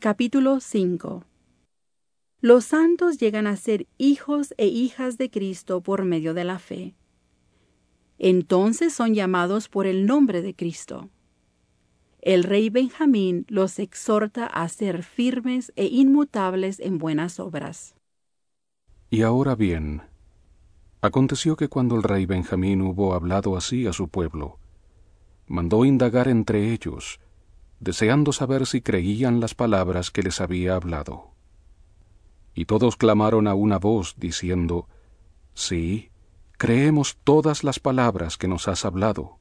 Capítulo 5 Los santos llegan a ser hijos e hijas de Cristo por medio de la fe. Entonces son llamados por el nombre de Cristo. El rey Benjamín los exhorta a ser firmes e inmutables en buenas obras. Y ahora bien, aconteció que cuando el rey Benjamín hubo hablado así a su pueblo, mandó indagar entre ellos, deseando saber si creían las palabras que les había hablado. Y todos clamaron a una voz, diciendo, Sí, creemos todas las palabras que nos has hablado,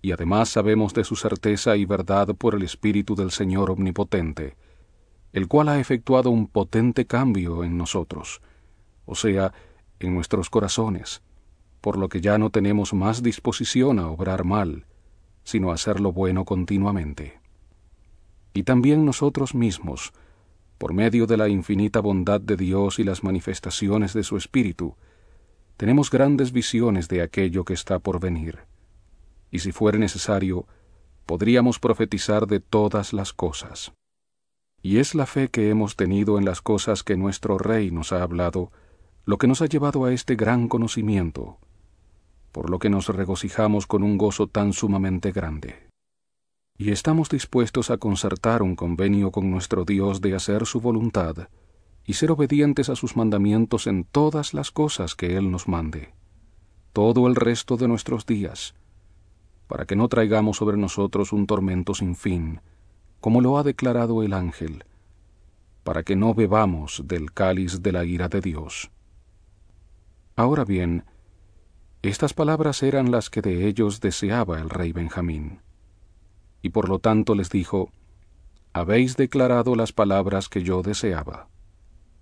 y además sabemos de su certeza y verdad por el Espíritu del Señor Omnipotente, el cual ha efectuado un potente cambio en nosotros, o sea, en nuestros corazones, por lo que ya no tenemos más disposición a obrar mal, sino a hacer lo bueno continuamente. Y también nosotros mismos, por medio de la infinita bondad de Dios y las manifestaciones de su Espíritu, tenemos grandes visiones de aquello que está por venir. Y si fuere necesario, podríamos profetizar de todas las cosas. Y es la fe que hemos tenido en las cosas que nuestro Rey nos ha hablado, lo que nos ha llevado a este gran conocimiento, por lo que nos regocijamos con un gozo tan sumamente grande. Y estamos dispuestos a concertar un convenio con nuestro Dios de hacer su voluntad y ser obedientes a sus mandamientos en todas las cosas que Él nos mande, todo el resto de nuestros días, para que no traigamos sobre nosotros un tormento sin fin, como lo ha declarado el ángel, para que no bebamos del cáliz de la ira de Dios. Ahora bien, estas palabras eran las que de ellos deseaba el rey Benjamín. Y por lo tanto les dijo, Habéis declarado las palabras que yo deseaba,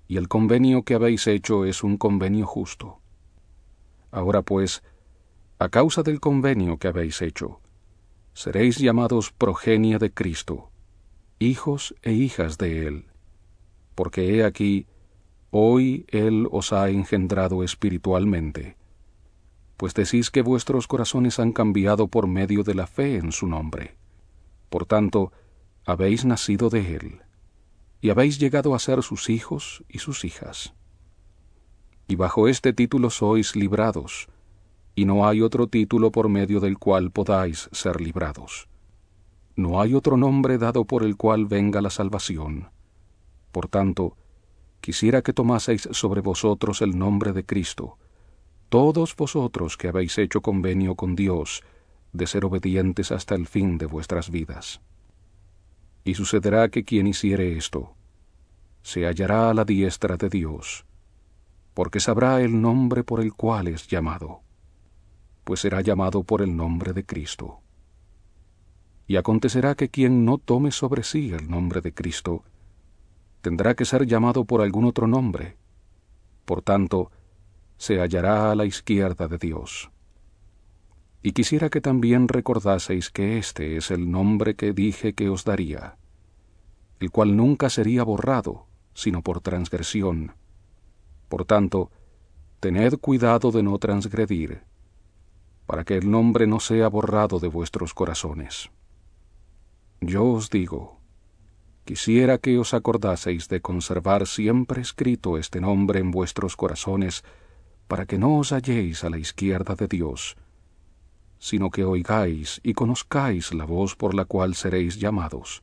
y el convenio que habéis hecho es un convenio justo. Ahora pues, a causa del convenio que habéis hecho, seréis llamados progenia de Cristo, hijos e hijas de Él, porque he aquí, hoy Él os ha engendrado espiritualmente, pues decís que vuestros corazones han cambiado por medio de la fe en su nombre. Por tanto, habéis nacido de Él, y habéis llegado a ser sus hijos y sus hijas. Y bajo este título sois librados, y no hay otro título por medio del cual podáis ser librados. No hay otro nombre dado por el cual venga la salvación. Por tanto, quisiera que tomaseis sobre vosotros el nombre de Cristo, todos vosotros que habéis hecho convenio con Dios de ser obedientes hasta el fin de vuestras vidas. Y sucederá que quien hiciere esto, se hallará a la diestra de Dios, porque sabrá el nombre por el cual es llamado, pues será llamado por el nombre de Cristo. Y acontecerá que quien no tome sobre sí el nombre de Cristo, tendrá que ser llamado por algún otro nombre. Por tanto, se hallará a la izquierda de Dios. Y quisiera que también recordaseis que este es el nombre que dije que os daría, el cual nunca sería borrado, sino por transgresión. Por tanto, tened cuidado de no transgredir, para que el nombre no sea borrado de vuestros corazones. Yo os digo, Quisiera que os acordaseis de conservar siempre escrito este nombre en vuestros corazones, para que no os halléis a la izquierda de Dios, sino que oigáis y conozcáis la voz por la cual seréis llamados,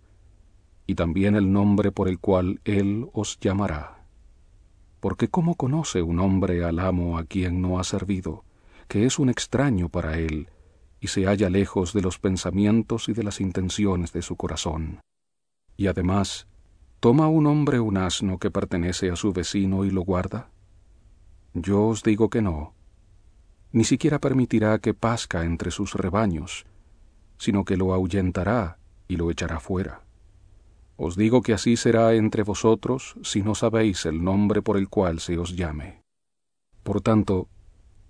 y también el nombre por el cual Él os llamará. Porque ¿cómo conoce un hombre al amo a quien no ha servido, que es un extraño para él, y se halla lejos de los pensamientos y de las intenciones de su corazón? Y además, ¿toma un hombre un asno que pertenece a su vecino y lo guarda? Yo os digo que no. Ni siquiera permitirá que pasca entre sus rebaños, sino que lo ahuyentará y lo echará fuera. Os digo que así será entre vosotros si no sabéis el nombre por el cual se os llame. Por tanto,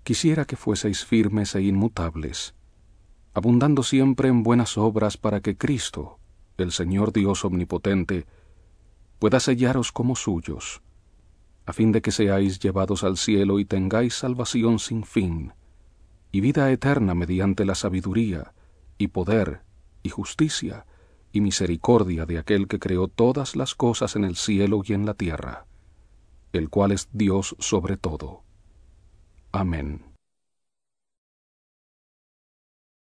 quisiera que fueseis firmes e inmutables, abundando siempre en buenas obras para que Cristo, el Señor Dios Omnipotente, pueda sellaros como suyos, a fin de que seáis llevados al cielo y tengáis salvación sin fin, y vida eterna mediante la sabiduría, y poder, y justicia, y misericordia de aquel que creó todas las cosas en el cielo y en la tierra, el cual es Dios sobre todo. Amén.